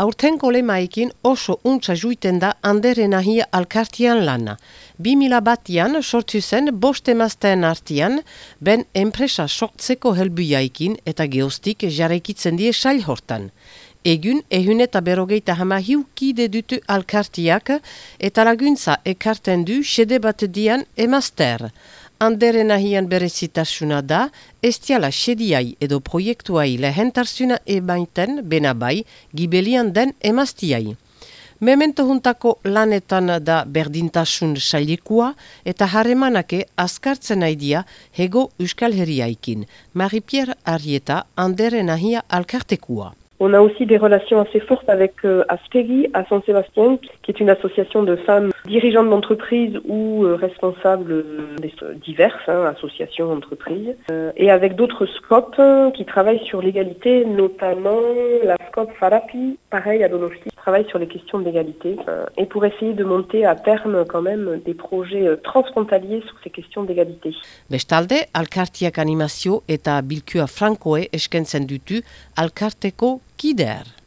Aurtenko lemaikin oso untsa juiten da anderen ahia alkartian lana. 2000 batian sortu zen bost emazten artian, ben enpresa sortzeko helbuiaikin eta geostik jarraikitzen die sail hortan. Egun, ehun eta berogeita hama hiukide dutu alkartiak eta laguntza ekarten du sede bat dian emazter. Anderen ahian berezitasuna da, estiala sediai edo proiektuai lehentarsuna ebainten benabai gibelian den emaztiai. Memento juntako lanetan da berdintasun sailekua eta haremanake askartzen aidia hego euskal herriaikin. Marie-Pierre Arrieta, anderen ahia alkartekua. On a aussi des relations assez fortes avec euh, à Saint-Sébastien, qui est une association de femmes dirigeantes d'entreprises ou euh, responsables euh, diverses, hein, associations, entreprises, euh, et avec d'autres scopes euh, qui travaillent sur l'égalité, notamment la scope Farapi, pareil à Donosti, travaille sur les questions d'égalité, euh, et pour essayer de monter à terme quand même des projets transfrontaliers sur ces questions d'égalité. Bestalde, alkartiak animazio eta bilkua frankoe eskentzen dutu alkarteko kider.